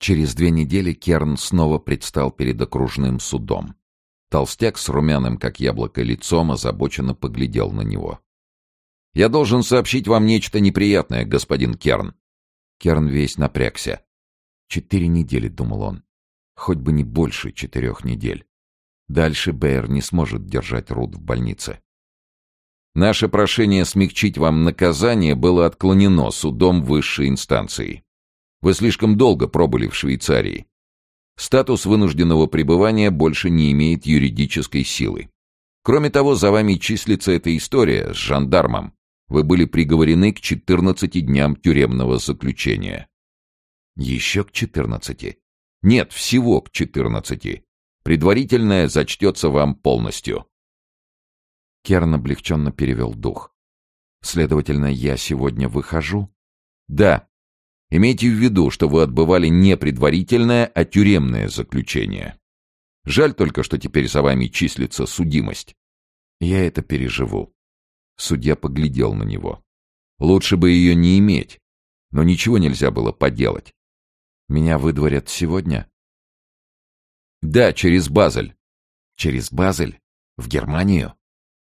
Через две недели Керн снова предстал перед окружным судом. Толстяк с румяным, как яблоко, лицом озабоченно поглядел на него. «Я должен сообщить вам нечто неприятное, господин Керн». Керн весь напрягся. «Четыре недели», — думал он. «Хоть бы не больше четырех недель. Дальше Бэйр не сможет держать Рут в больнице». «Наше прошение смягчить вам наказание было отклонено судом высшей инстанции. Вы слишком долго пробыли в Швейцарии. Статус вынужденного пребывания больше не имеет юридической силы. Кроме того, за вами числится эта история с жандармом. Вы были приговорены к 14 дням тюремного заключения. Еще к 14. Нет, всего к 14. Предварительное зачтется вам полностью. Керн облегченно перевел дух. Следовательно, я сегодня выхожу? Да. Имейте в виду, что вы отбывали не предварительное, а тюремное заключение. Жаль только, что теперь за вами числится судимость. Я это переживу. Судья поглядел на него. Лучше бы ее не иметь, но ничего нельзя было поделать. Меня выдворят сегодня? Да, через Базель. Через Базель? В Германию?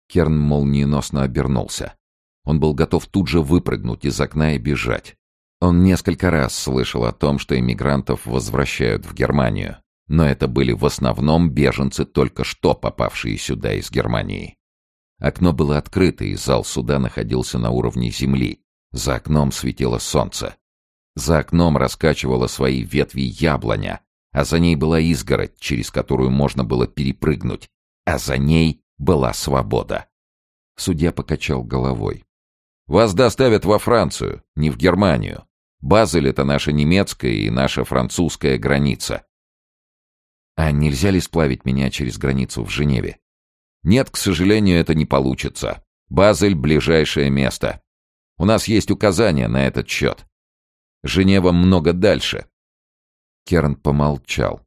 Керн молниеносно обернулся. Он был готов тут же выпрыгнуть из окна и бежать. Он несколько раз слышал о том, что иммигрантов возвращают в Германию, но это были в основном беженцы, только что попавшие сюда из Германии. Окно было открыто, и зал суда находился на уровне земли. За окном светило солнце. За окном раскачивала свои ветви яблоня, а за ней была изгородь, через которую можно было перепрыгнуть, а за ней была свобода. Судья покачал головой. «Вас доставят во Францию, не в Германию. Базель — это наша немецкая и наша французская граница. А нельзя ли сплавить меня через границу в Женеве? Нет, к сожалению, это не получится. Базель — ближайшее место. У нас есть указания на этот счет. Женева много дальше. Керн помолчал.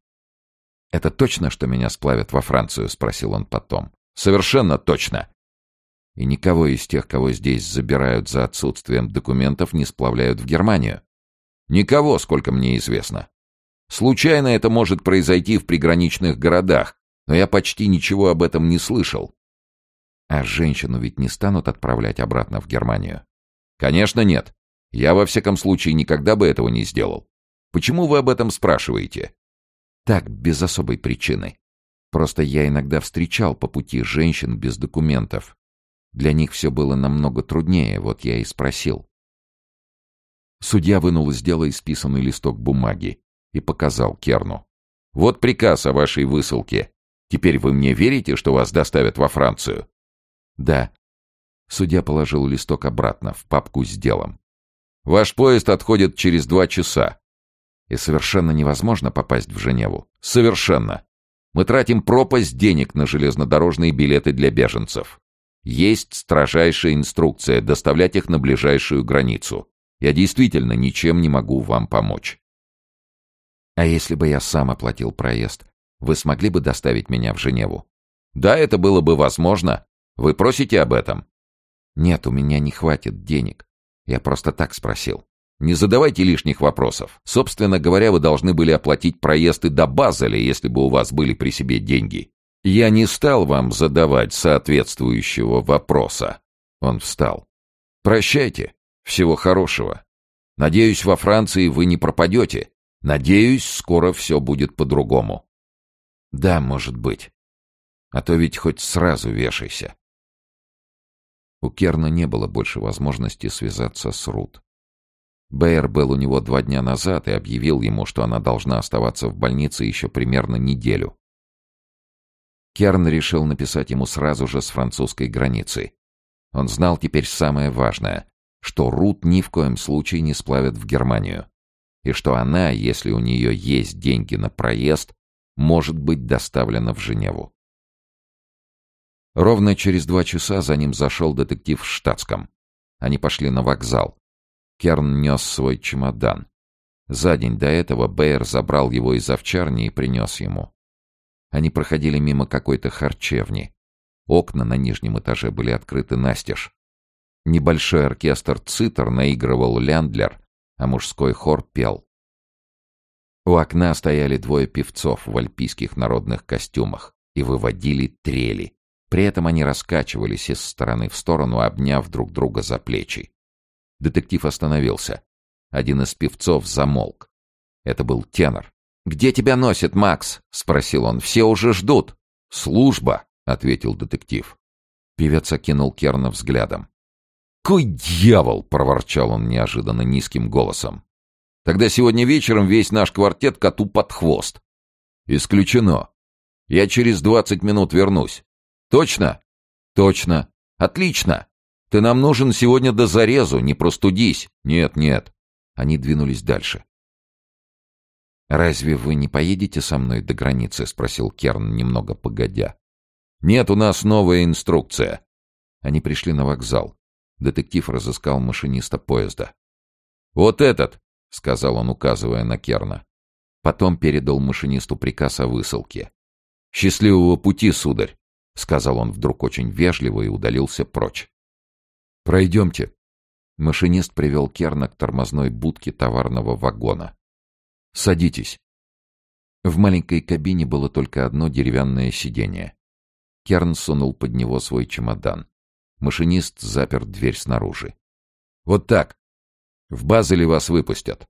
«Это точно, что меня сплавят во Францию?» — спросил он потом. «Совершенно точно. И никого из тех, кого здесь забирают за отсутствием документов, не сплавляют в Германию. Никого, сколько мне известно. Случайно это может произойти в приграничных городах, но я почти ничего об этом не слышал. А женщину ведь не станут отправлять обратно в Германию? Конечно, нет. Я, во всяком случае, никогда бы этого не сделал. Почему вы об этом спрашиваете? Так, без особой причины. Просто я иногда встречал по пути женщин без документов, для них все было намного труднее, вот я и спросил. Судья вынул из дела исписанный листок бумаги и показал Керну. «Вот приказ о вашей высылке. Теперь вы мне верите, что вас доставят во Францию?» «Да». Судья положил листок обратно в папку с делом. «Ваш поезд отходит через два часа. И совершенно невозможно попасть в Женеву. Совершенно. Мы тратим пропасть денег на железнодорожные билеты для беженцев. Есть строжайшая инструкция доставлять их на ближайшую границу. Я действительно ничем не могу вам помочь. А если бы я сам оплатил проезд, вы смогли бы доставить меня в Женеву? Да, это было бы возможно. Вы просите об этом? Нет, у меня не хватит денег. Я просто так спросил. Не задавайте лишних вопросов. Собственно говоря, вы должны были оплатить проезд и до Базеля, если бы у вас были при себе деньги. Я не стал вам задавать соответствующего вопроса. Он встал. Прощайте. Всего хорошего. Надеюсь, во Франции вы не пропадете. Надеюсь, скоро все будет по-другому. Да, может быть. А то ведь хоть сразу вешайся. У Керна не было больше возможности связаться с Рут. Бэйр был у него два дня назад и объявил ему, что она должна оставаться в больнице еще примерно неделю. Керн решил написать ему сразу же с французской границы. Он знал теперь самое важное, что Рут ни в коем случае не сплавят в Германию, и что она, если у нее есть деньги на проезд, может быть доставлена в Женеву. Ровно через два часа за ним зашел детектив в штатском. Они пошли на вокзал. Керн нес свой чемодан. За день до этого Бэйр забрал его из овчарни и принес ему. Они проходили мимо какой-то харчевни. Окна на нижнем этаже были открыты настежь. Небольшой оркестр цитр наигрывал ляндлер, а мужской хор пел. У окна стояли двое певцов в альпийских народных костюмах и выводили трели. При этом они раскачивались из стороны в сторону, обняв друг друга за плечи. Детектив остановился. Один из певцов замолк. Это был тенор. «Где тебя носит, Макс?» — спросил он. «Все уже ждут». «Служба», — ответил детектив. Певец окинул Керна взглядом. «Кой дьявол!» — проворчал он неожиданно низким голосом. «Тогда сегодня вечером весь наш квартет коту под хвост». «Исключено. Я через двадцать минут вернусь». «Точно?» «Точно. Отлично. Ты нам нужен сегодня до зарезу, не простудись». «Нет, нет». Они двинулись дальше. «Разве вы не поедете со мной до границы?» — спросил Керн, немного погодя. «Нет, у нас новая инструкция». Они пришли на вокзал. Детектив разыскал машиниста поезда. «Вот этот!» — сказал он, указывая на Керна. Потом передал машинисту приказ о высылке. «Счастливого пути, сударь!» — сказал он вдруг очень вежливо и удалился прочь. «Пройдемте». Машинист привел Керна к тормозной будке товарного вагона. «Садитесь». В маленькой кабине было только одно деревянное сиденье. Керн сунул под него свой чемодан. Машинист запер дверь снаружи. «Вот так. В Базеле вас выпустят».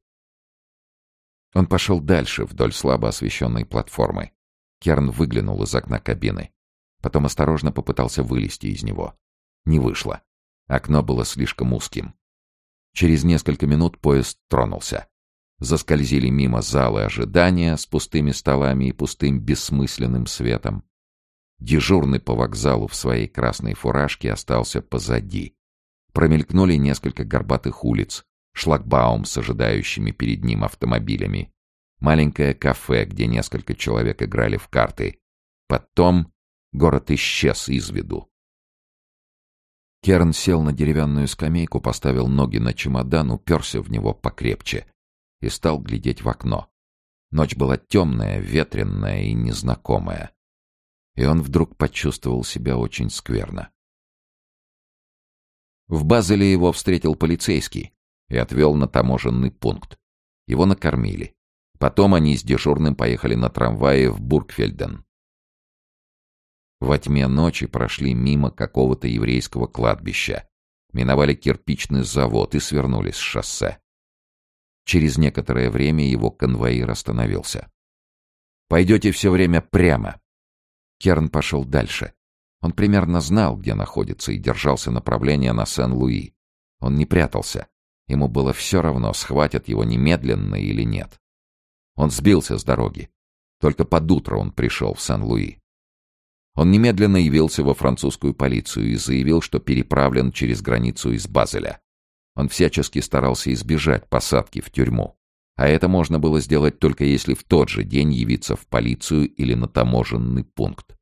Он пошел дальше, вдоль слабо освещенной платформы. Керн выглянул из окна кабины. Потом осторожно попытался вылезти из него. Не вышло. Окно было слишком узким. Через несколько минут поезд тронулся заскользили мимо залы ожидания с пустыми столами и пустым бессмысленным светом. Дежурный по вокзалу в своей красной фуражке остался позади. Промелькнули несколько горбатых улиц, шлагбаум с ожидающими перед ним автомобилями, маленькое кафе, где несколько человек играли в карты. Потом город исчез из виду. Керн сел на деревянную скамейку, поставил ноги на чемодан, уперся в него покрепче и стал глядеть в окно. Ночь была темная, ветренная и незнакомая. И он вдруг почувствовал себя очень скверно. В Базеле его встретил полицейский и отвел на таможенный пункт. Его накормили. Потом они с дежурным поехали на трамвае в Бургфельден. Во тьме ночи прошли мимо какого-то еврейского кладбища, миновали кирпичный завод и свернули с шоссе. Через некоторое время его конвоир остановился. «Пойдете все время прямо». Керн пошел дальше. Он примерно знал, где находится, и держался направления на Сен-Луи. Он не прятался. Ему было все равно, схватят его немедленно или нет. Он сбился с дороги. Только под утро он пришел в Сен-Луи. Он немедленно явился во французскую полицию и заявил, что переправлен через границу из Базеля. Он всячески старался избежать посадки в тюрьму. А это можно было сделать только если в тот же день явиться в полицию или на таможенный пункт.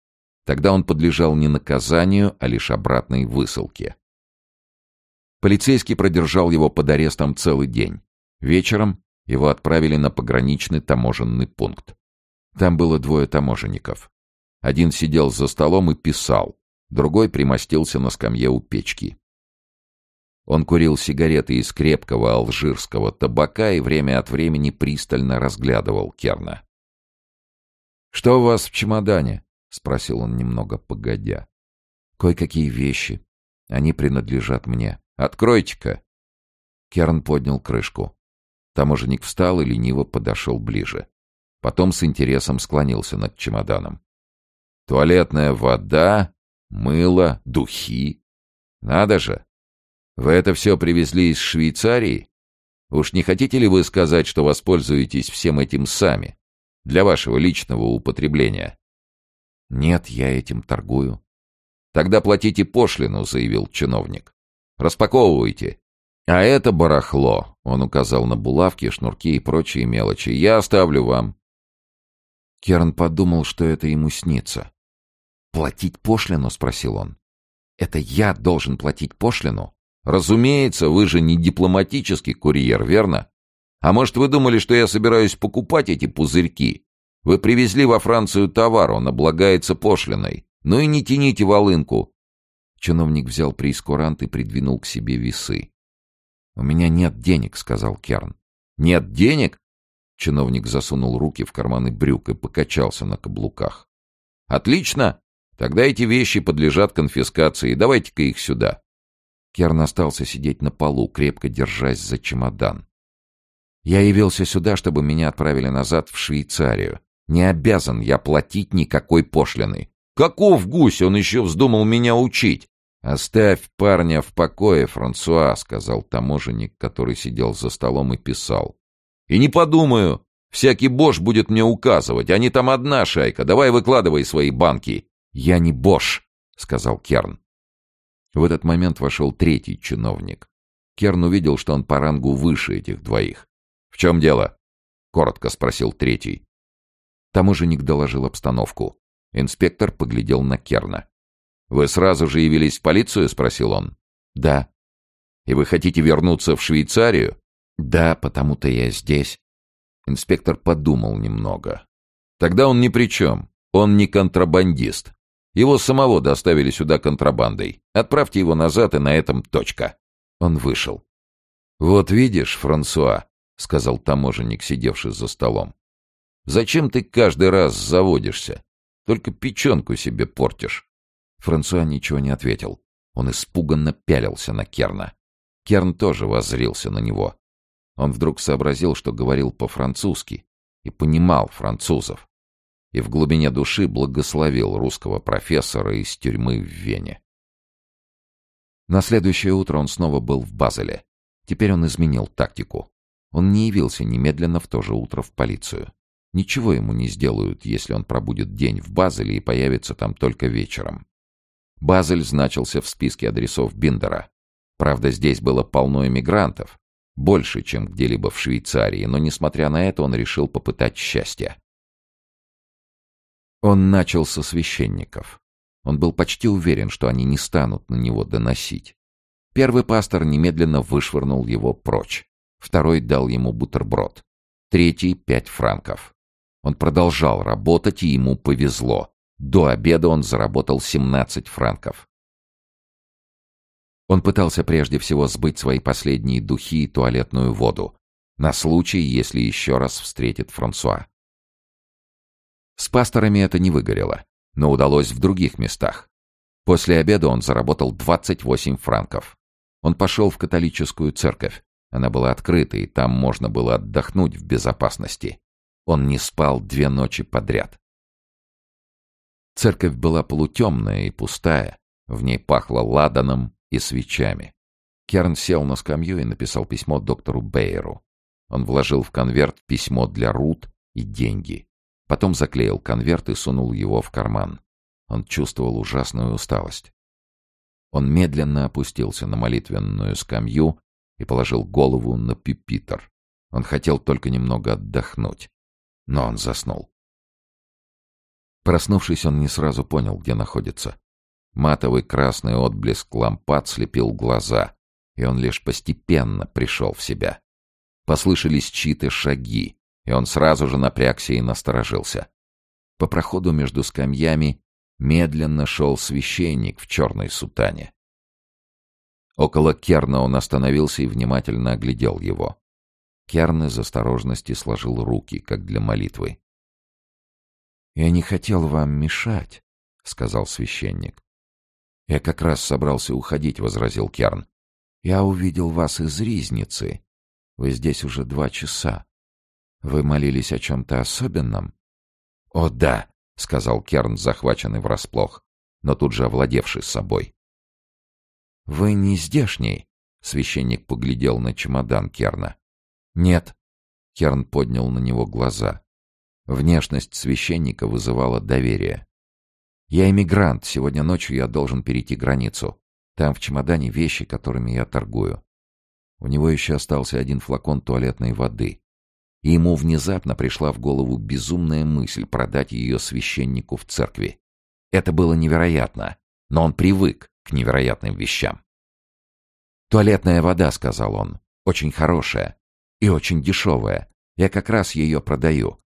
Тогда он подлежал не наказанию, а лишь обратной высылке. Полицейский продержал его под арестом целый день. Вечером его отправили на пограничный таможенный пункт. Там было двое таможенников. Один сидел за столом и писал, другой примостился на скамье у печки. Он курил сигареты из крепкого алжирского табака и время от времени пристально разглядывал Керна. «Что у вас в чемодане?» — спросил он немного погодя. «Кое-какие вещи. Они принадлежат мне. Откройте-ка!» Керн поднял крышку. Таможенник встал и лениво подошел ближе. Потом с интересом склонился над чемоданом. «Туалетная вода, мыло, духи. Надо же! Вы это все привезли из Швейцарии? Уж не хотите ли вы сказать, что воспользуетесь всем этим сами, для вашего личного употребления? Нет, я этим торгую. Тогда платите пошлину, заявил чиновник. Распаковывайте. А это барахло, он указал на булавки, шнурки и прочие мелочи. Я оставлю вам. Керн подумал, что это ему снится. «Платить пошлину?» — спросил он. «Это я должен платить пошлину?» Разумеется, вы же не дипломатический курьер, верно? А может, вы думали, что я собираюсь покупать эти пузырьки? Вы привезли во Францию товар, он облагается пошлиной. Ну и не тяните волынку. Чиновник взял прейскурант и придвинул к себе весы. «У меня нет денег», — сказал Керн. «Нет денег? Чиновник засунул руки в карманы брюк и покачался на каблуках. «Отлично! Тогда эти вещи подлежат конфискации. Давайте-ка их сюда». Керн остался сидеть на полу, крепко держась за чемодан. «Я явился сюда, чтобы меня отправили назад в Швейцарию. Не обязан я платить никакой пошлины. Каков гусь, он еще вздумал меня учить!» «Оставь парня в покое, Франсуа», — сказал таможенник, который сидел за столом и писал. «И не подумаю. Всякий бош будет мне указывать. Они там одна шайка. Давай выкладывай свои банки». «Я не бош», — сказал Керн. В этот момент вошел третий чиновник. Керн увидел, что он по рангу выше этих двоих. «В чем дело?» — коротко спросил третий. Таможенник доложил обстановку. Инспектор поглядел на Керна. «Вы сразу же явились в полицию?» — спросил он. «Да». «И вы хотите вернуться в Швейцарию?» «Да, потому-то я здесь». Инспектор подумал немного. «Тогда он ни при чем. Он не контрабандист. Его самого доставили сюда контрабандой. Отправьте его назад, и на этом точка». Он вышел. «Вот видишь, Франсуа», — сказал таможенник, сидевший за столом. «Зачем ты каждый раз заводишься? Только печенку себе портишь». Франсуа ничего не ответил. Он испуганно пялился на Керна. Керн тоже воззрился на него. Он вдруг сообразил, что говорил по-французски и понимал французов. И в глубине души благословил русского профессора из тюрьмы в Вене. На следующее утро он снова был в Базеле. Теперь он изменил тактику. Он не явился немедленно в то же утро в полицию. Ничего ему не сделают, если он пробудет день в Базеле и появится там только вечером. Базель значился в списке адресов Биндера. Правда, здесь было полно эмигрантов, больше, чем где-либо в Швейцарии, но, несмотря на это, он решил попытать счастье. Он начал со священников. Он был почти уверен, что они не станут на него доносить. Первый пастор немедленно вышвырнул его прочь. Второй дал ему бутерброд. Третий — пять франков. Он продолжал работать, и ему повезло. До обеда он заработал 17 франков. Он пытался прежде всего сбыть свои последние духи и туалетную воду, на случай, если еще раз встретит Франсуа. С пасторами это не выгорело, но удалось в других местах. После обеда он заработал 28 франков. Он пошел в католическую церковь. Она была открыта, и там можно было отдохнуть в безопасности. Он не спал две ночи подряд. Церковь была полутемная и пустая, в ней пахло ладаном и свечами. Керн сел на скамью и написал письмо доктору Бейеру. Он вложил в конверт письмо для Рут и деньги. Потом заклеил конверт и сунул его в карман. Он чувствовал ужасную усталость. Он медленно опустился на молитвенную скамью и положил голову на пюпитр. Он хотел только немного отдохнуть. Но он заснул. Проснувшись, он не сразу понял, где находится. Матовый красный отблеск лампад слепил глаза, и он лишь постепенно пришел в себя. Послышались чьи-то шаги, и он сразу же напрягся и насторожился. По проходу между скамьями медленно шел священник в черной сутане. Около Керна он остановился и внимательно оглядел его. Керн из осторожности сложил руки, как для молитвы. «Я не хотел вам мешать», — сказал священник. «Я как раз собрался уходить», — возразил Керн. «Я увидел вас из Ризницы. Вы здесь уже два часа. Вы молились о чем-то особенном?» «О, да», — сказал Керн, захваченный врасплох, но тут же овладевший собой. «Вы не здешний?» — священник поглядел на чемодан Керна. «Нет». Керн поднял на него глаза. Внешность священника вызывала доверие. «Я эмигрант. Сегодня ночью я должен перейти границу. Там в чемодане вещи, которыми я торгую». У него еще остался один флакон туалетной воды. И ему внезапно пришла в голову безумная мысль продать ее священнику в церкви. Это было невероятно, но он привык к невероятным вещам. «Туалетная вода», — сказал он, — «очень хорошая и очень дешевая. Я как раз ее продаю.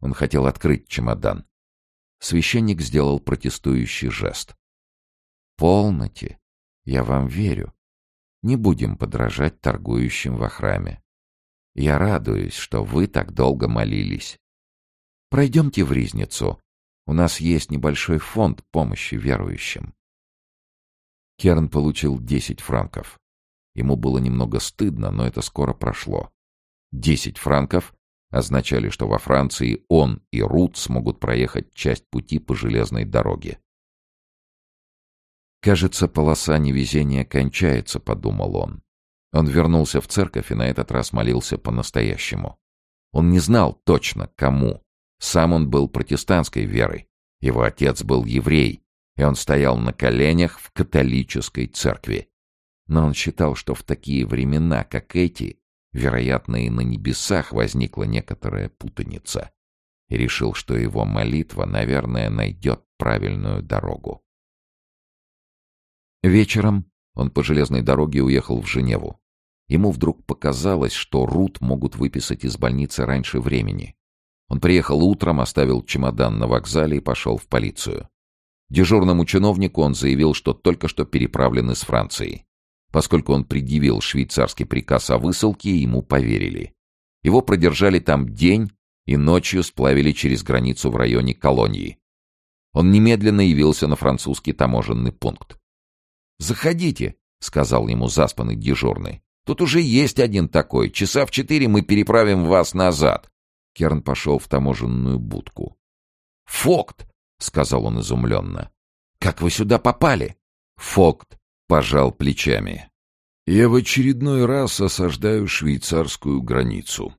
Он хотел открыть чемодан. Священник сделал протестующий жест. «Полноте. Я вам верю. Не будем подражать торгующим во храме. Я радуюсь, что вы так долго молились. Пройдемте в Ризницу. У нас есть небольшой фонд помощи верующим. Керн получил десять франков. Ему было немного стыдно, но это скоро прошло. Десять франков означали, что во Франции он и Рут смогут проехать часть пути по железной дороге. «Кажется, полоса невезения кончается», — подумал он. Он вернулся в церковь и на этот раз молился по-настоящему. Он не знал точно, кому. Сам он был протестантской верой. Его отец был еврей, и он стоял на коленях в католической церкви. Но он считал, что в такие времена, как эти, вероятно, и на небесах возникла некоторая путаница. И решил, что его молитва, наверное, найдет правильную дорогу. Вечером он по железной дороге уехал в Женеву. Ему вдруг показалось, что Рут могут выписать из больницы раньше времени. Он приехал утром, оставил чемодан на вокзале и пошел в полицию. Дежурному чиновнику он заявил, что только что переправлен из Франции. Поскольку он предъявил швейцарский приказ о высылке, ему поверили. Его продержали там день и ночью сплавили через границу в районе колонии. Он немедленно явился на французский таможенный пункт. «Заходите», — сказал ему заспанный дежурный. «Тут уже есть один такой. Часа в четыре мы переправим вас назад». Керн пошел в таможенную будку. «Фокт!» — сказал он изумленно. «Как вы сюда попали?» «Фокт!» — пожал плечами. «Я в очередной раз осаждаю швейцарскую границу».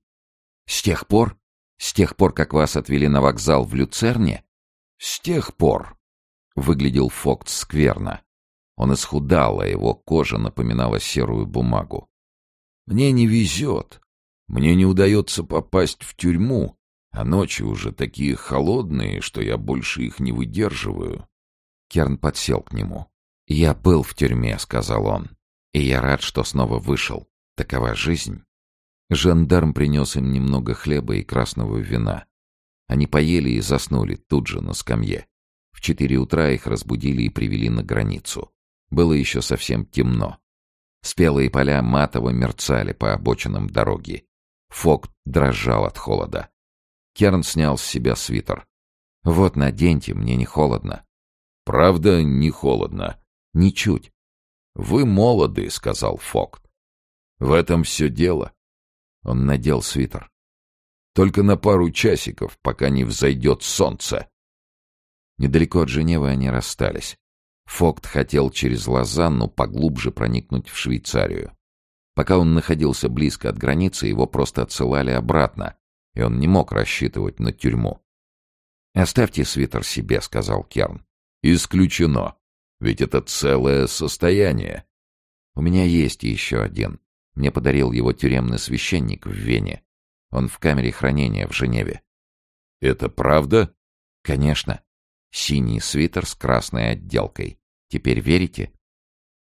«С тех пор? С тех пор, как вас отвели на вокзал в Люцерне?» «С тех пор», — выглядел Фокт скверно. Он исхудал, а его кожа напоминала серую бумагу. «Мне не везет. Мне не удается попасть в тюрьму, а ночи уже такие холодные, что я больше их не выдерживаю». Керн подсел к нему. «Я был в тюрьме», — сказал он. «И я рад, что снова вышел. Такова жизнь». Жандарм принес им немного хлеба и красного вина. Они поели и заснули тут же на скамье. В четыре утра их разбудили и привели на границу. Было еще совсем темно. Спелые поля матово мерцали по обочинам дороги. Фок дрожал от холода. Керн снял с себя свитер. «Вот, наденьте, мне не холодно». «Правда, не холодно?» «Ничуть». «Вы молоды», — сказал Фок. «В этом все дело». Он надел свитер. «Только на пару часиков, пока не взойдет солнце». Недалеко от Женевы они расстались. Фокт хотел через Лозанну поглубже проникнуть в Швейцарию. Пока он находился близко от границы, его просто отсылали обратно, и он не мог рассчитывать на тюрьму. «Оставьте свитер себе», — сказал Керн. «Исключено. Ведь это целое состояние». «У меня есть еще один. Мне подарил его тюремный священник в Вене. Он в камере хранения в Женеве». «Это правда?» «Конечно. Синий свитер с красной отделкой. Теперь верите?»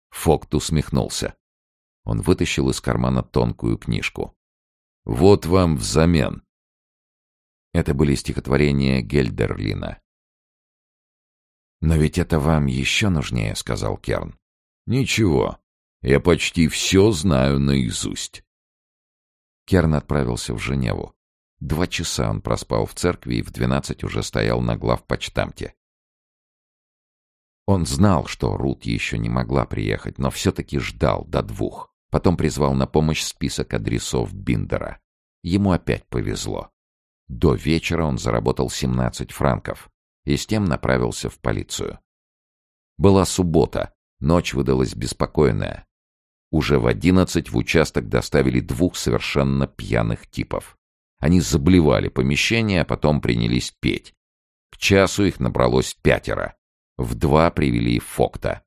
Фокт усмехнулся. Он вытащил из кармана тонкую книжку. «Вот вам взамен». Это были стихотворения Гельдерлина. «Но ведь это вам еще нужнее», — сказал Керн. «Ничего, я почти все знаю наизусть». Керн отправился в Женеву. Два часа он проспал в церкви и в двенадцать уже стоял на главпочтамте. Он знал, что Рут еще не могла приехать, но все-таки ждал до двух. Потом призвал на помощь список адресов Биндера. Ему опять повезло. До вечера он заработал 17 франков и с тем направился в полицию. Была суббота, ночь выдалась беспокойная. Уже в одиннадцать в участок доставили двух совершенно пьяных типов. Они заблевали помещение, а потом принялись петь. К часу их набралось пятеро. В два привели Фокта.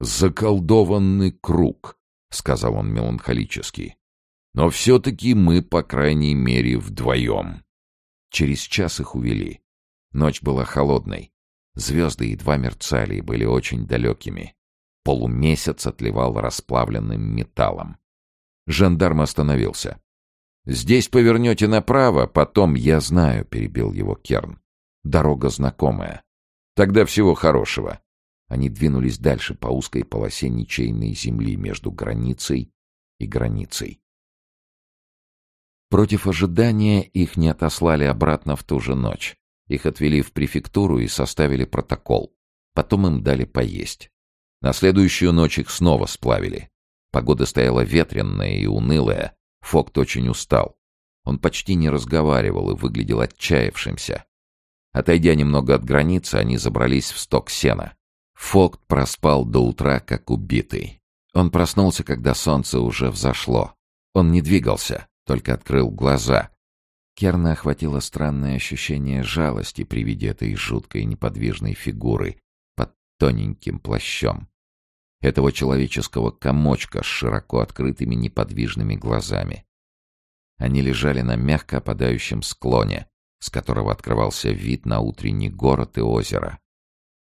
«Заколдованный круг», — сказал он меланхолически. «Но все-таки мы, по крайней мере, вдвоем». Через час их увели. Ночь была холодной. Звезды едва мерцали и были очень далекими. Полумесяц отливал расплавленным металлом. Жандарм остановился. «Здесь повернете направо, потом я знаю», — перебил его Керн. «Дорога знакомая. Тогда всего хорошего». Они двинулись дальше по узкой полосе ничейной земли между границей и границей. Против ожидания их не отослали обратно в ту же ночь. Их отвели в префектуру и составили протокол. Потом им дали поесть. На следующую ночь их снова сплавили. Погода стояла ветренная и унылая. Фокт очень устал. Он почти не разговаривал и выглядел отчаявшимся. Отойдя немного от границы, они забрались в сток сена. Фокт проспал до утра, как убитый. Он проснулся, когда солнце уже взошло. Он не двигался, только открыл глаза. Керна охватило странное ощущение жалости при виде этой жуткой неподвижной фигуры под тоненьким плащом. Этого человеческого комочка с широко открытыми неподвижными глазами. Они лежали на мягко опадающем склоне, с которого открывался вид на утренний город и озеро.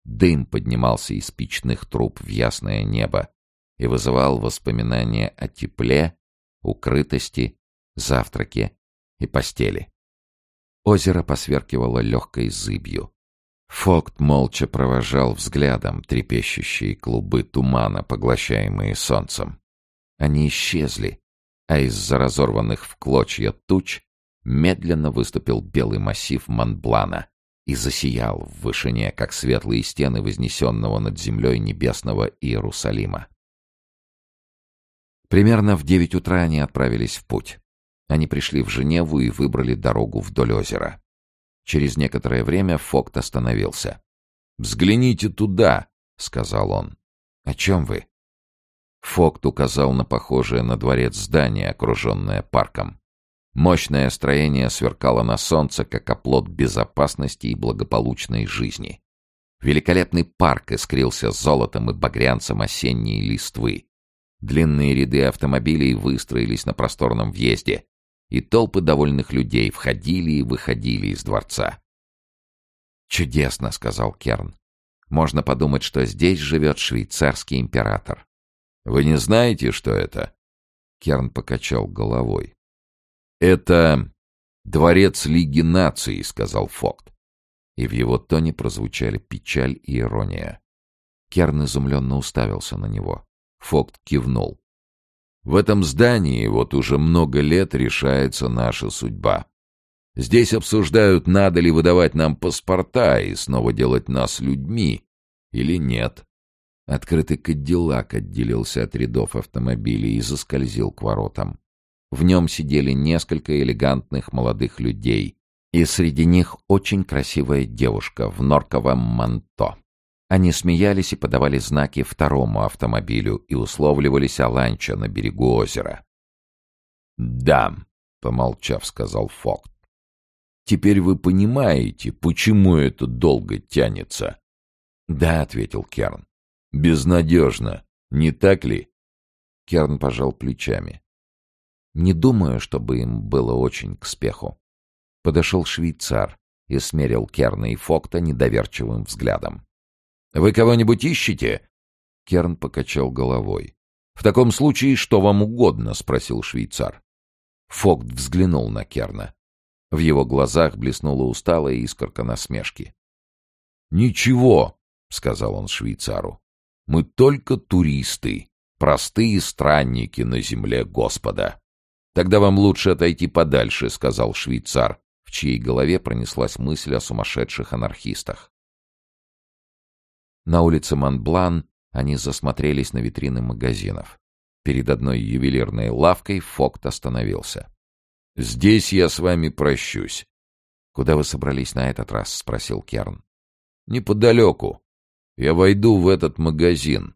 Дым поднимался из печных труб в ясное небо и вызывал воспоминания о тепле, укрытости, завтраке и постели. Озеро посверкивало легкой зыбью. Фокт молча провожал взглядом трепещущие клубы тумана, поглощаемые солнцем. Они исчезли, а из-за разорванных в клочья туч медленно выступил белый массив Монблана и засиял в вышине, как светлые стены вознесенного над землей небесного Иерусалима. Примерно в девять утра они отправились в путь. Они пришли в Женеву и выбрали дорогу вдоль озера. Через некоторое время Фокт остановился. «Взгляните туда», — сказал он. «О чем вы?» Фокт указал на похожее на дворец здание, окруженное парком. Мощное строение сверкало на солнце, как оплот безопасности и благополучной жизни. Великолепный парк искрился золотом и багрянцем осенней листвы. Длинные ряды автомобилей выстроились на просторном въезде, и толпы довольных людей входили и выходили из дворца. «Чудесно», — сказал Керн. «Можно подумать, что здесь живет швейцарский император». «Вы не знаете, что это?» Керн покачал головой. «Это дворец Лиги наций», — сказал Фокт. И в его тоне прозвучали печаль и ирония. Керн изумленно уставился на него. Фокт кивнул. В этом здании вот уже много лет решается наша судьба. Здесь обсуждают, надо ли выдавать нам паспорта и снова делать нас людьми, или нет. Открытый кадиллак отделился от рядов автомобилей и заскользил к воротам. В нем сидели несколько элегантных молодых людей, и среди них очень красивая девушка в норковом манто. Они смеялись и подавали знаки второму автомобилю и условливались о ланче на берегу озера. «Да», — помолчав, сказал Фокт. «Теперь вы понимаете, почему это долго тянется?» «Да», — ответил Керн. «Безнадежно, не так ли?» Керн пожал плечами. «Не думаю, чтобы им было очень к спеху». Подошел швейцар и смерил Керна и Фокта недоверчивым взглядом. Вы кого-нибудь ищете?» Керн покачал головой. «В таком случае, что вам угодно?» — спросил швейцар. Фогт взглянул на Керна. В его глазах блеснула усталая искорка насмешки. «Ничего», — сказал он швейцару. «Мы только туристы, простые странники на земле Господа». «Тогда вам лучше отойти подальше», — сказал швейцар, в чьей голове пронеслась мысль о сумасшедших анархистах. На улице Монблан они засмотрелись на витрины магазинов. Перед одной ювелирной лавкой Фокт остановился. «Здесь я с вами прощусь». «Куда вы собрались на этот раз?» — спросил Керн. «Неподалеку. Я войду в этот магазин».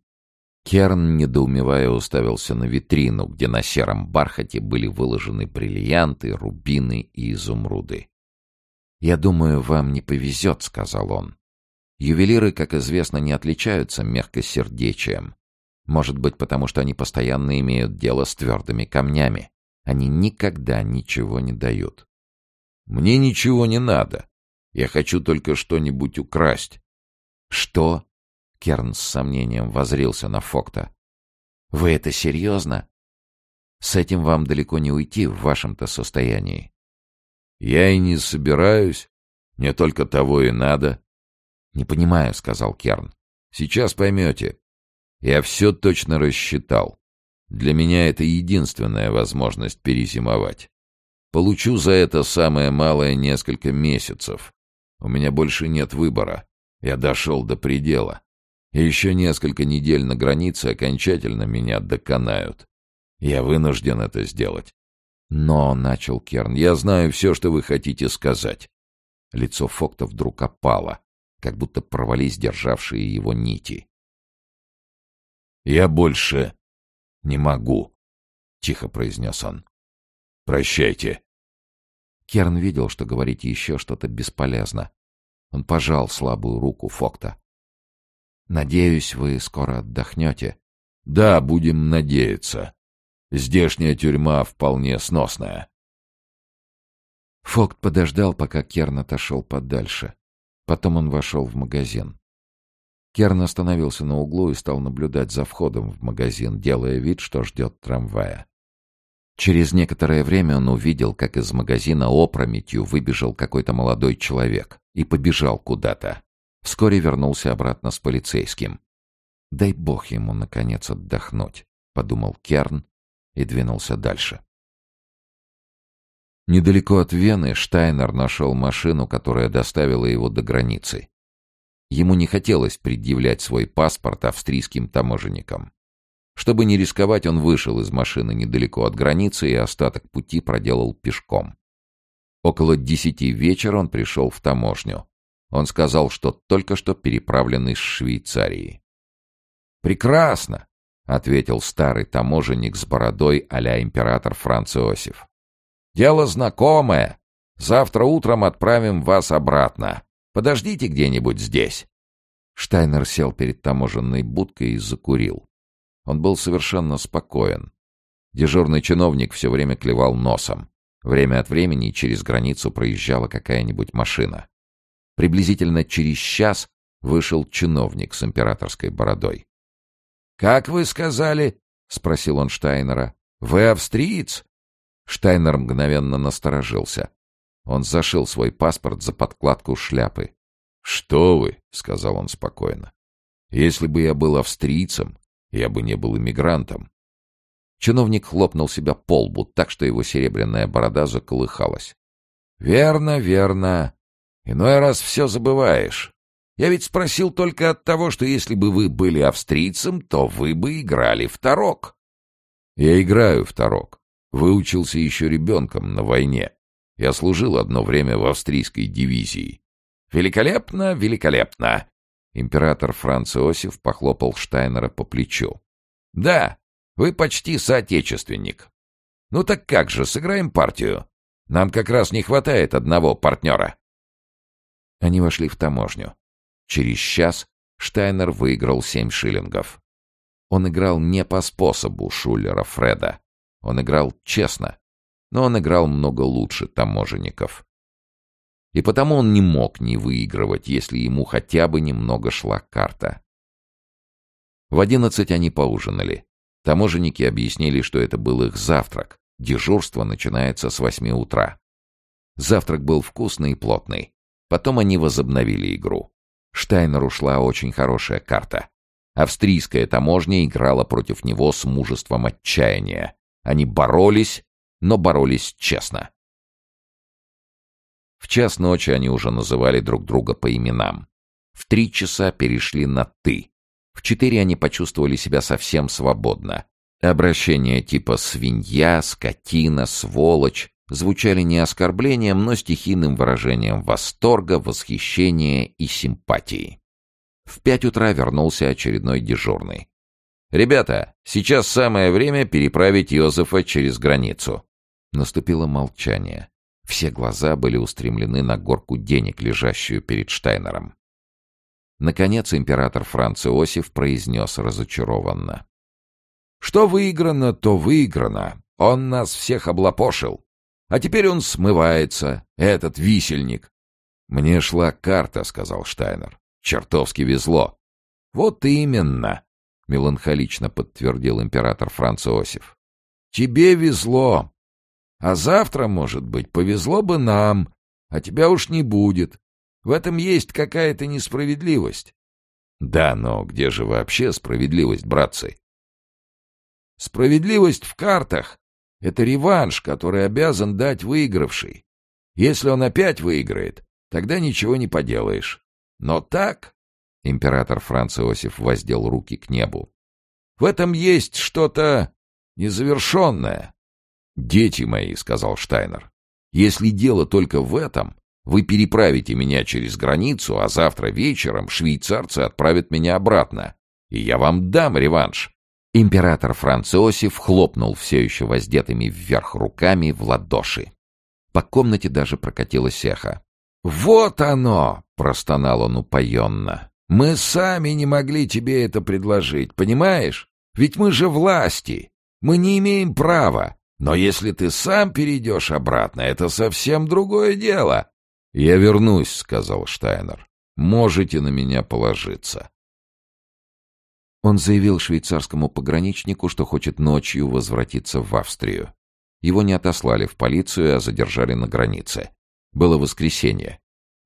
Керн, недоумевая, уставился на витрину, где на сером бархате были выложены бриллианты, рубины и изумруды. «Я думаю, вам не повезет», — сказал он. Ювелиры, как известно, не отличаются мягкосердечием. Может быть, потому что они постоянно имеют дело с твердыми камнями. Они никогда ничего не дают. «Мне ничего не надо. Я хочу только что-нибудь украсть». «Что?» — Керн с сомнением возрился на Фокта. «Вы это серьезно? С этим вам далеко не уйти в вашем-то состоянии». «Я и не собираюсь. Мне только того и надо. «Не понимаю», — сказал Керн. «Сейчас поймете. Я все точно рассчитал. Для меня это единственная возможность перезимовать. Получу за это самое малое несколько месяцев. У меня больше нет выбора. Я дошел до предела. И еще несколько недель на границе окончательно меня доконают. Я вынужден это сделать. Но, — начал Керн, — я знаю все, что вы хотите сказать. Лицо Фокта вдруг опало, как будто провались державшие его нити. «Я больше не могу», — тихо произнес он. «Прощайте». Керн видел, что говорить еще что-то бесполезно. Он пожал слабую руку Фокта. «Надеюсь, вы скоро отдохнете». «Да, будем надеяться. Здешняя тюрьма вполне сносная». Фокт подождал, пока Керн отошел подальше. Потом он вошел в магазин. Керн остановился на углу и стал наблюдать за входом в магазин, делая вид, что ждет трамвая. Через некоторое время он увидел, как из магазина опрометью выбежал какой-то молодой человек и побежал куда-то. Вскоре вернулся обратно с полицейским. «Дай бог ему, наконец, отдохнуть», — подумал Керн и двинулся дальше. Недалеко от Вены Штайнер нашел машину, которая доставила его до границы. Ему не хотелось предъявлять свой паспорт австрийским таможенникам. Чтобы не рисковать, он вышел из машины недалеко от границы и остаток пути проделал пешком. Около десяти вечера он пришел в таможню. Он сказал, что только что переправлен из Швейцарии. «Прекрасно!» — ответил старый таможенник с бородой а император Франц Иосиф. Дело знакомое. Завтра утром отправим вас обратно. Подождите где-нибудь здесь». Штайнер сел перед таможенной будкой и закурил. Он был совершенно спокоен. Дежурный чиновник все время клевал носом. Время от времени через границу проезжала какая-нибудь машина. Приблизительно через час вышел чиновник с императорской бородой. «Как вы сказали?» — спросил он Штайнера. «Вы австриец?» Штайнер мгновенно насторожился. Он зашил свой паспорт за подкладку шляпы. «Что вы?» — сказал он спокойно. «Если бы я был австрийцем, я бы не был иммигрантом». Чиновник хлопнул себя по лбу так, что его серебряная борода заколыхалась. «Верно, верно. Иной раз все забываешь. Я ведь спросил только от того, что если бы вы были австрийцем, то вы бы играли в тарок». «Я играю в тарок. Выучился еще ребенком на войне. Я служил одно время в австрийской дивизии. «Великолепно, великолепно!» Император Франц Иосиф похлопал Штайнера по плечу. «Да, вы почти соотечественник. Ну так как же, сыграем партию? Нам как раз не хватает одного партнера». Они вошли в таможню. Через час Штайнер выиграл семь шиллингов. Он играл не по способу Шулера Фреда. Он играл честно, но он играл много лучше таможенников. И потому он не мог не выигрывать, если ему хотя бы немного шла карта. В одиннадцать они поужинали. Таможенники объяснили, что это был их завтрак. Дежурство начинается с восьми утра. Завтрак был вкусный и плотный. Потом они возобновили игру. Штайнеру шла очень хорошая карта. Австрийская таможня играла против него с мужеством отчаяния. Они боролись, но боролись честно. В час ночи они уже называли друг друга по именам. В три часа перешли на «ты». В четыре они почувствовали себя совсем свободно. Обращения типа «свинья», «скотина», «сволочь» звучали не оскорблением, но стихийным выражением восторга, восхищения и симпатии. В пять утра вернулся очередной дежурный. «Ребята, сейчас самое время переправить Йозефа через границу». Наступило молчание. Все глаза были устремлены на горку денег, лежащую перед Штайнером. Наконец император Франц Иосиф произнес разочарованно. «Что выиграно, то выиграно. Он нас всех облапошил. А теперь он смывается, этот висельник». «Мне шла карта», — сказал Штайнер. «Чертовски везло». «Вот именно», меланхолично подтвердил император Франц Иосиф. Тебе везло. А завтра, может быть, повезло бы нам, а тебя уж не будет. В этом есть какая-то несправедливость. Да, но где же вообще справедливость, братцы? Справедливость в картах. Это реванш, который обязан дать выигравший. Если он опять выиграет, тогда ничего не поделаешь. Но так...» Император Франц Иосиф воздел руки к небу. «В этом есть что-то незавершенное». «Дети мои», — сказал Штайнер, — «если дело только в этом, вы переправите меня через границу, а завтра вечером швейцарцы отправят меня обратно, и я вам дам реванш». Император Франц Иосиф хлопнул все еще воздетыми вверх руками в ладоши. По комнате даже прокатилось эхо. «Вот оно!» — простонал он упоенно. «Мы сами не могли тебе это предложить, понимаешь? Ведь мы же власти. Мы не имеем права. Но если ты сам перейдешь обратно, это совсем другое дело». «Я вернусь», — сказал Штайнер. «Можете на меня положиться». Он заявил швейцарскому пограничнику, что хочет ночью возвратиться в Австрию. Его не отослали в полицию, а задержали на границе. Было воскресенье.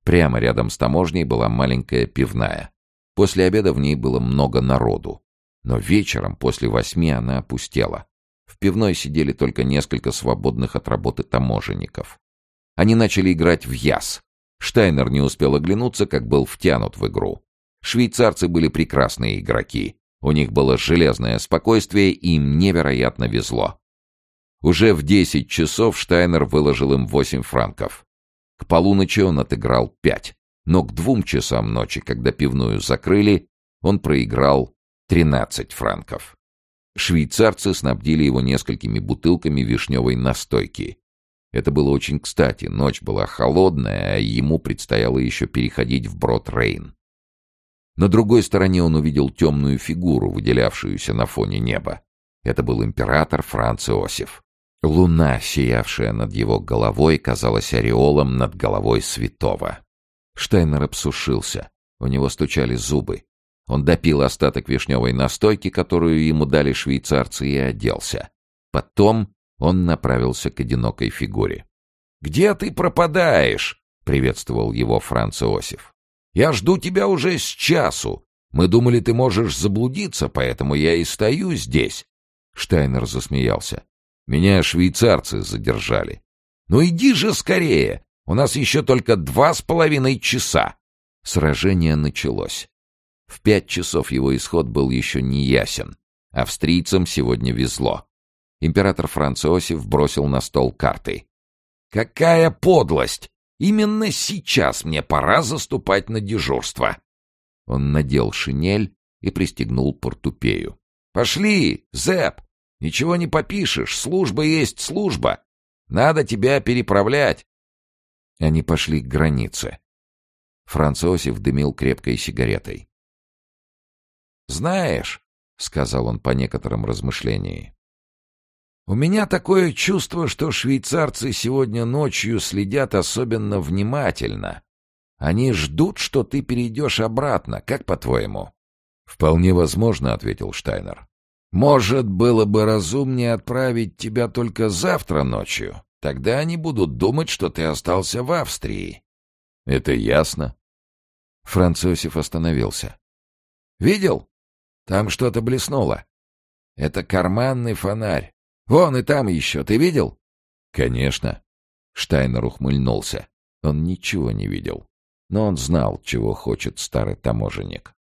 Прямо рядом с таможней была маленькая пивная. После обеда в ней было много народу. Но вечером, после восьми, она опустела. В пивной сидели только несколько свободных от работы таможенников. Они начали играть в яс. Штайнер не успел оглянуться, как был втянут в игру. Швейцарцы были прекрасные игроки. У них было железное спокойствие, и им невероятно везло. Уже в десять часов Штайнер выложил им восемь франков. К полуночи он отыграл пять, но к двум часам ночи, когда пивную закрыли, он проиграл тринадцать франков. Швейцарцы снабдили его несколькими бутылками вишневой настойки. Это было очень кстати, ночь была холодная, а ему предстояло еще переходить в брод Рейн. На другой стороне он увидел темную фигуру, выделявшуюся на фоне неба. Это был император Франц Иосиф. Луна, сиявшая над его головой, казалась ореолом над головой святого. Штайнер обсушился. У него стучали зубы. Он допил остаток вишневой настойки, которую ему дали швейцарцы, и оделся. Потом он направился к одинокой фигуре. «Где ты пропадаешь?» — приветствовал его Франц Иосиф. Я жду тебя уже с часу. Мы думали, ты можешь заблудиться, поэтому я и стою здесь. Штайнер засмеялся. Меня швейцарцы задержали. Ну иди же скорее. У нас еще только два с половиной часа. Сражение началось. В пять часов его исход был еще не ясен. Австрийцам сегодня везло. Император Франц Иосиф бросил на стол карты. «Какая подлость! Именно сейчас мне пора заступать на дежурство. Он надел шинель и пристегнул портупею. «Пошли, Зэп! Ничего не попишешь, служба есть служба. Надо тебя переправлять». Они пошли к границе. Франц Иосиф дымил крепкой сигаретой. «Знаешь», — сказал он по некоторым размышлениям, у меня такое чувство, что швейцарцы сегодня ночью следят особенно внимательно. Они ждут, что ты перейдешь обратно. Как по-твоему? Вполне возможно, ответил Штайнер. Может, было бы разумнее отправить тебя только завтра ночью. Тогда они будут думать, что ты остался в Австрии. Это ясно. Францосев остановился. Видел? Там что-то блеснуло. Это карманный фонарь. Вон и там еще, ты видел? Конечно. Штайнер ухмыльнулся. Он ничего не видел. Но он знал, чего хочет старый таможенник.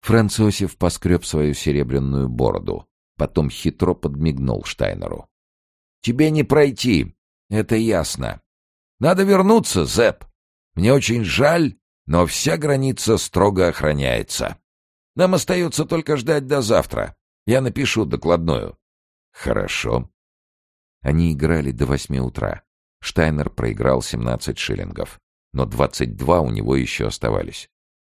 Франц Иосиф поскреб свою серебряную бороду. Потом хитро подмигнул Штайнеру. «Тебе не пройти, это ясно. Надо вернуться, Зэп. Мне очень жаль, но вся граница строго охраняется. Нам остается только ждать до завтра. Я напишу докладную. Хорошо. Они играли до восьми утра. Штайнер проиграл 17 шиллингов, но 22 у него еще оставались.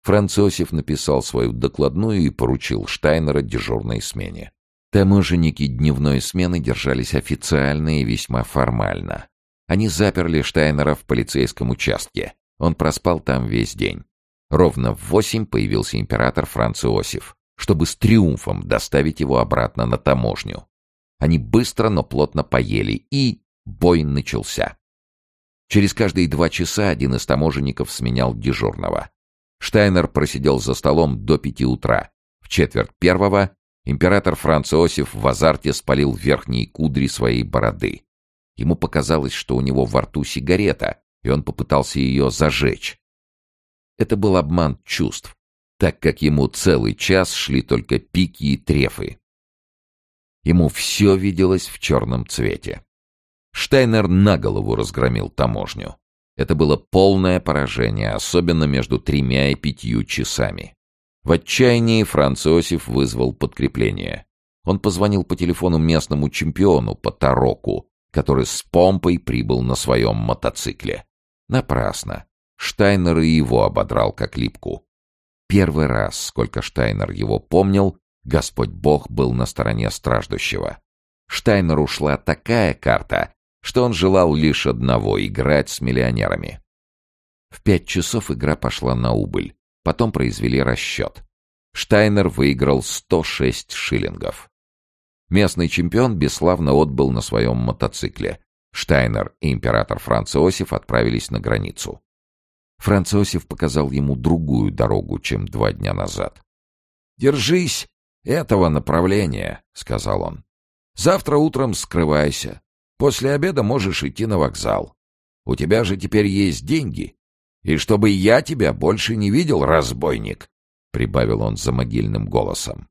Франц Иосиф написал свою докладную и поручил Штайнера дежурной смене. Таможенники дневной смены держались официально и весьма формально. Они заперли Штайнера в полицейском участке. Он проспал там весь день. Ровно в восемь появился император Франц Иосиф, чтобы с триумфом доставить его обратно на таможню. Они быстро, но плотно поели, и бой начался. Через каждые два часа один из таможенников сменял дежурного. Штайнер просидел за столом до пяти утра. В четверть первого Император Франц Иосиф в азарте спалил верхние кудри своей бороды. Ему показалось, что у него во рту сигарета, и он попытался ее зажечь. Это был обман чувств, так как ему целый час шли только пики и трефы. Ему все виделось в черном цвете. Штайнер на голову разгромил таможню. Это было полное поражение, особенно между тремя и пятью часами. В отчаянии Франц Иосиф вызвал подкрепление. Он позвонил по телефону местному чемпиону по тароку, который с помпой прибыл на своем мотоцикле. Напрасно. Штайнер и его ободрал как липку. Первый раз, сколько Штайнер его помнил, Господь Бог был на стороне страждущего. Штайнеру ушла такая карта, что он желал лишь одного — играть с миллионерами. В пять часов игра пошла на убыль. Потом произвели расчет. Штайнер выиграл 106 шиллингов. Местный чемпион бесславно отбыл на своем мотоцикле. Штайнер и император Франц Иосиф отправились на границу. Франц Иосиф показал ему другую дорогу, чем два дня назад. «Держись этого направления», — сказал он. «Завтра утром скрывайся. После обеда можешь идти на вокзал. У тебя же теперь есть деньги. И чтобы я тебя больше не видел, разбойник, — прибавил он за могильным голосом.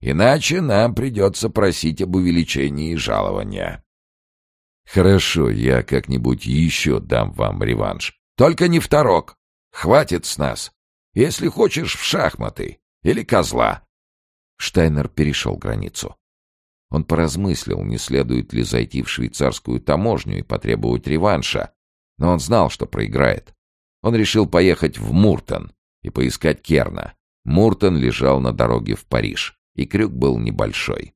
Иначе нам придется просить об увеличении жалования. Хорошо, я как-нибудь еще дам вам реванш. Только не второк. Хватит с нас. Если хочешь, в шахматы. Или козла. Штайнер перешел границу. Он поразмыслил, не следует ли зайти в швейцарскую таможню и потребовать реванша, но он знал, что проиграет. Он решил поехать в Муртон и поискать Керна. Муртон лежал на дороге в Париж, и крюк был небольшой.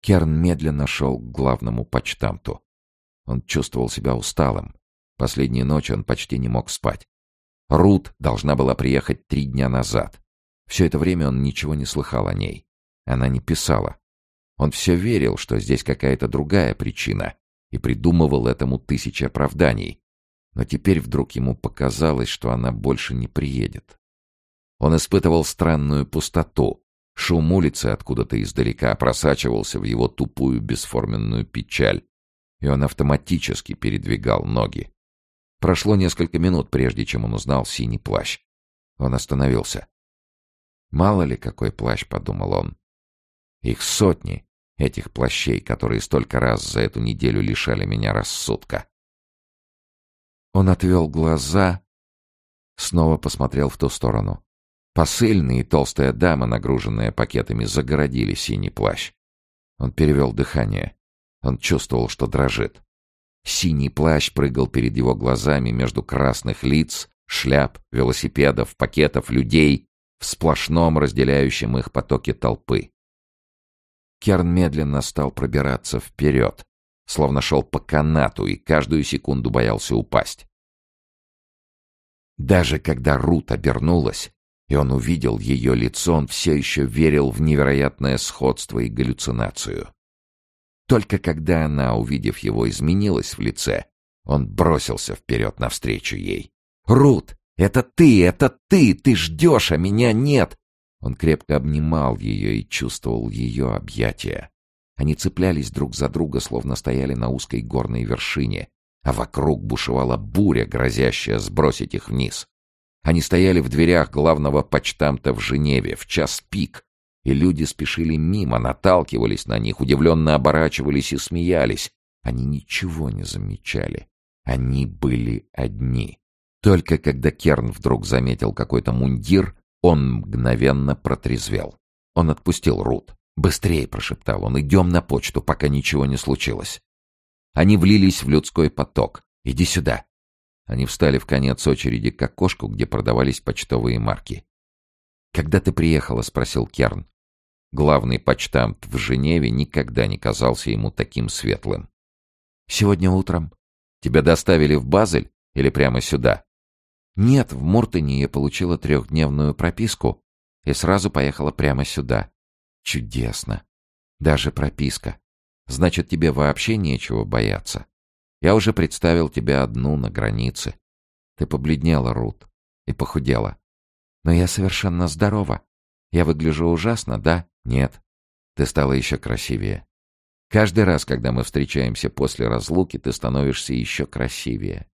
Керн медленно шел к главному почтамту. Он чувствовал себя усталым. Последние ночи он почти не мог спать. Рут должна была приехать три дня назад. Все это время он ничего не слыхал о ней. Она не писала. Он все верил, что здесь какая-то другая причина, и придумывал этому тысячи оправданий, но теперь вдруг ему показалось, что она больше не приедет. Он испытывал странную пустоту. Шум улицы откуда-то издалека просачивался в его тупую бесформенную печаль, и он автоматически передвигал ноги. Прошло несколько минут, прежде чем он узнал синий плащ. Он остановился. «Мало ли какой плащ», — подумал он. «Их сотни, этих плащей, которые столько раз за эту неделю лишали меня рассудка. Он отвел глаза, снова посмотрел в ту сторону. Посыльные и толстая дама, нагруженная пакетами, загородили синий плащ. Он перевел дыхание. Он чувствовал, что дрожит. Синий плащ прыгал перед его глазами между красных лиц, шляп, велосипедов, пакетов, людей в сплошном разделяющем их потоке толпы. Керн медленно стал пробираться вперед, словно шел по канату и каждую секунду боялся упасть. Даже когда Рут обернулась, и он увидел ее лицо, он все еще верил в невероятное сходство и галлюцинацию. Только когда она, увидев его, изменилась в лице, он бросился вперед навстречу ей. «Рут, это ты, это ты! Ты ждешь, а меня нет!» Он крепко обнимал ее и чувствовал ее объятия. Они цеплялись друг за друга, словно стояли на узкой горной вершине, а вокруг бушевала буря, грозящая сбросить их вниз. Они стояли в дверях главного почтамта в Женеве в час пик, и люди спешили мимо, наталкивались на них, удивленно оборачивались и смеялись. Они ничего не замечали. Они были одни. Только когда Керн вдруг заметил какой-то мундир, он мгновенно протрезвел. Он отпустил Рут. «Быстрее!» — прошептал он. «Идем на почту, пока ничего не случилось». Они влились в людской поток. «Иди сюда!» Они встали в конец очереди к окошку, где продавались почтовые марки. «Когда ты приехала?» — спросил Керн. Главный почтамт в Женеве никогда не казался ему таким светлым. «Сегодня утром. Тебя доставили в Базель или прямо сюда?» «Нет, в Муртоне я получила трехдневную прописку и сразу поехала прямо сюда. Чудесно. Даже прописка. Значит, тебе вообще нечего бояться. Я уже представил тебя одну на границе. Ты побледнела, Рут, и похудела. Но я совершенно здорова. Я выгляжу ужасно, да? Нет. Ты стала еще красивее. Каждый раз, когда мы встречаемся после разлуки, ты становишься еще красивее.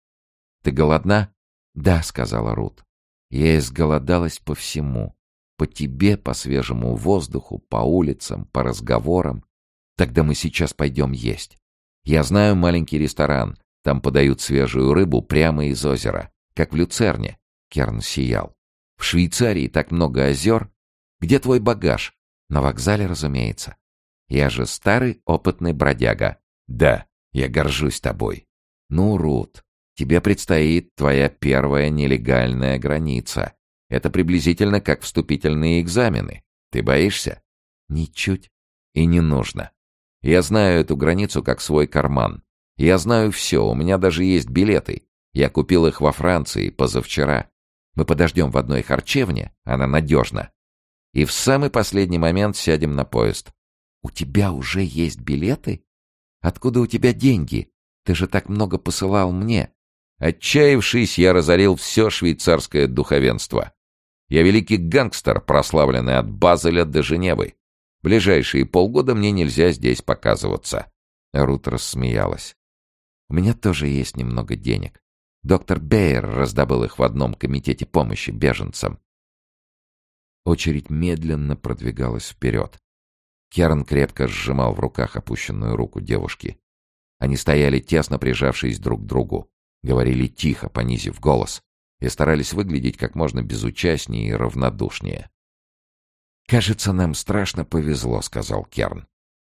Ты голодна? Да, сказала Рут. Я изголодалась по всему. По тебе, по свежему воздуху, по улицам, по разговорам. Тогда мы сейчас пойдем есть. Я знаю маленький ресторан. Там подают свежую рыбу прямо из озера. Как в Люцерне. Керн сиял. В Швейцарии так много озер. Где твой багаж? На вокзале, разумеется. Я же старый опытный бродяга. Да, я горжусь тобой. Ну, Рут, тебе предстоит твоя первая нелегальная граница. Это приблизительно как вступительные экзамены. Ты боишься? Ничуть. И не нужно. Я знаю эту границу как свой карман. Я знаю все, у меня даже есть билеты. Я купил их во Франции позавчера. Мы подождем в одной харчевне, она надежна. И в самый последний момент сядем на поезд. У тебя уже есть билеты? Откуда у тебя деньги? Ты же так много посылал мне. Отчаявшись, я разорил все швейцарское духовенство. Я великий гангстер, прославленный от Базеля до Женевы. Ближайшие полгода мне нельзя здесь показываться. Рут рассмеялась. У меня тоже есть немного денег. Доктор Бейер раздобыл их в одном комитете помощи беженцам. Очередь медленно продвигалась вперед. Керн крепко сжимал в руках опущенную руку девушки. Они стояли тесно прижавшись друг к другу, говорили тихо, понизив голос, и старались выглядеть как можно безучастнее и равнодушнее. «Кажется, нам страшно повезло», — сказал Керн.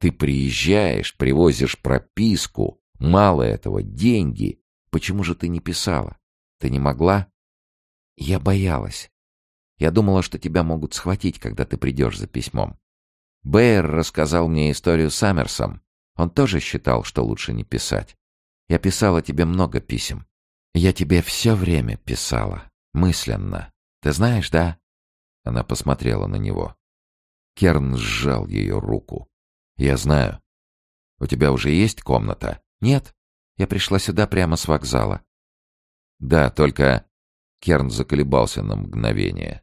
«Ты приезжаешь, привозишь прописку, мало этого, деньги. Почему же ты не писала? Ты не могла?» «Я боялась. Я думала, что тебя могут схватить, когда ты придешь за письмом. Бэйр рассказал мне историю с Амерсом. Он тоже считал, что лучше не писать. Я писала тебе много писем. Я тебе все время писала. Мысленно. Ты знаешь, да?» Она посмотрела на него. Керн сжал ее руку. «Я знаю. У тебя уже есть комната?» «Нет. Я пришла сюда прямо с вокзала». «Да, только...» Керн заколебался на мгновение.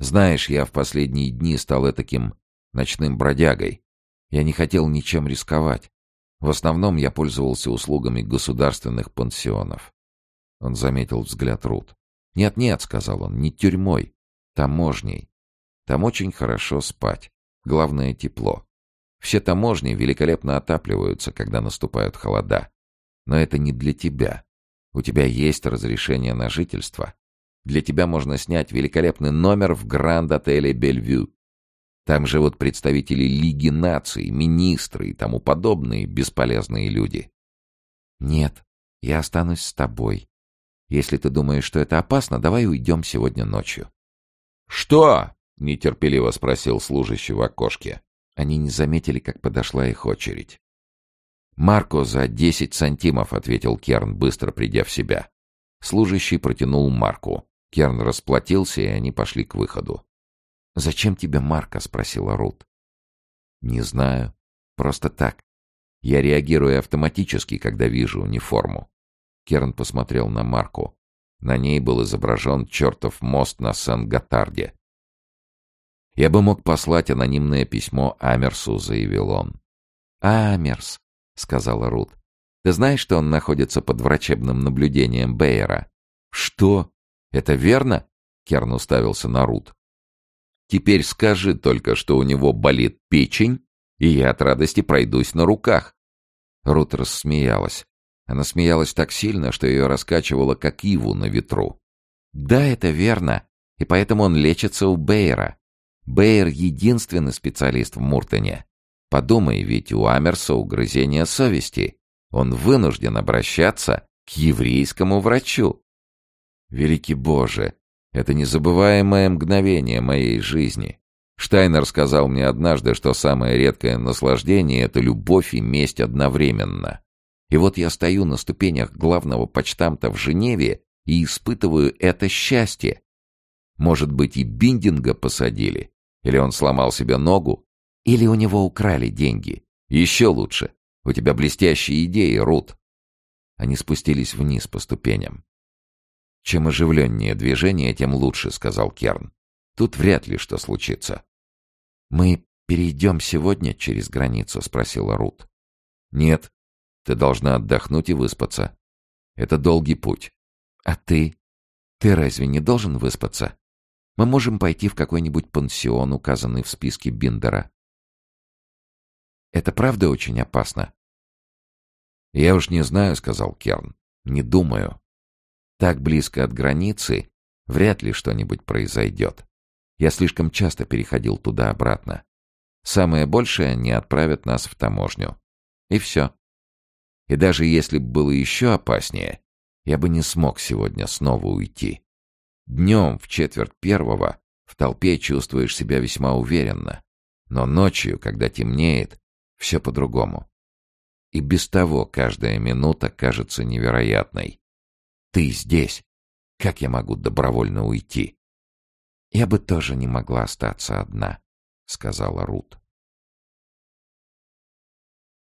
«Знаешь, я в последние дни стал таким ночным бродягой. Я не хотел ничем рисковать. В основном я пользовался услугами государственных пансионов. Он заметил взгляд Рут. «Нет-нет», — сказал он, — «не тюрьмой, таможней. Там очень хорошо спать. Главное — тепло. Все таможни великолепно отапливаются, когда наступают холода. Но это не для тебя. У тебя есть разрешение на жительство. Для тебя можно снять великолепный номер в Гранд-отеле «Бельвью». Там живут представители Лиги наций, министры и тому подобные бесполезные люди. Нет, я останусь с тобой. Если ты думаешь, что это опасно, давай уйдем сегодня ночью. Что? Нетерпеливо спросил служащий в окошке. Они не заметили, как подошла их очередь. «Марко за десять сантимов», — ответил Керн, быстро придя в себя. Служащий протянул Марку. Керн расплатился, и они пошли к выходу. «Зачем тебе Марка?» — спросила Рут. «Не знаю. Просто так. Я реагирую автоматически, когда вижу униформу». Керн посмотрел на Марку. На ней был изображен чертов мост на Сан-Готарде. «Я бы мог послать анонимное письмо Амерсу», — заявил он. «Амерс», — сказала Рут. «Ты знаешь, что он находится под врачебным наблюдением Бейера?» «Что? Это верно?» — Керн уставился на Рут. Теперь скажи только, что у него болит печень, и я от радости пройдусь на руках. Рут рассмеялась. Она смеялась так сильно, что ее раскачивало, как иву на ветру. «Да, это верно, и поэтому он лечится у Бейера. Бейер — единственный специалист в Муртоне. Подумай, ведь у Амерса угрызение совести. Он вынужден обращаться к еврейскому врачу». «Великий Боже!» Это незабываемое мгновение моей жизни. Штайнер сказал мне однажды, что самое редкое наслаждение — это любовь и месть одновременно. И вот я стою на ступенях главного почтамта в Женеве и испытываю это счастье. Может быть, и Биндинга посадили? Или он сломал себе ногу? Или у него украли деньги? Еще лучше. У тебя блестящие идеи, Рут. Они спустились вниз по ступеням. «Чем оживленнее движение, тем лучше», — сказал Керн. Тут вряд ли что случится. «Мы перейдем сегодня через границу?» — спросила Рут. «Нет. Ты должна отдохнуть и выспаться. Это долгий путь». «А ты? Ты разве не должен выспаться? Мы можем пойти в какой-нибудь пансион, указанный в списке Биндера. Это правда очень опасно?» «Я уж не знаю», — сказал Керн. «Не думаю. Так близко от границы вряд ли что-нибудь произойдет. Я слишком часто переходил туда-обратно. Самое большее — не отправят нас в таможню. И все. И даже если бы было еще опаснее, я бы не смог сегодня снова уйти. Днем в четверть первого в толпе чувствуешь себя весьма уверенно, но ночью, когда темнеет, все по-другому. И без того каждая минута кажется невероятной. Ты здесь. Как я могу добровольно уйти? Я бы тоже не могла остаться одна, сказала Рут.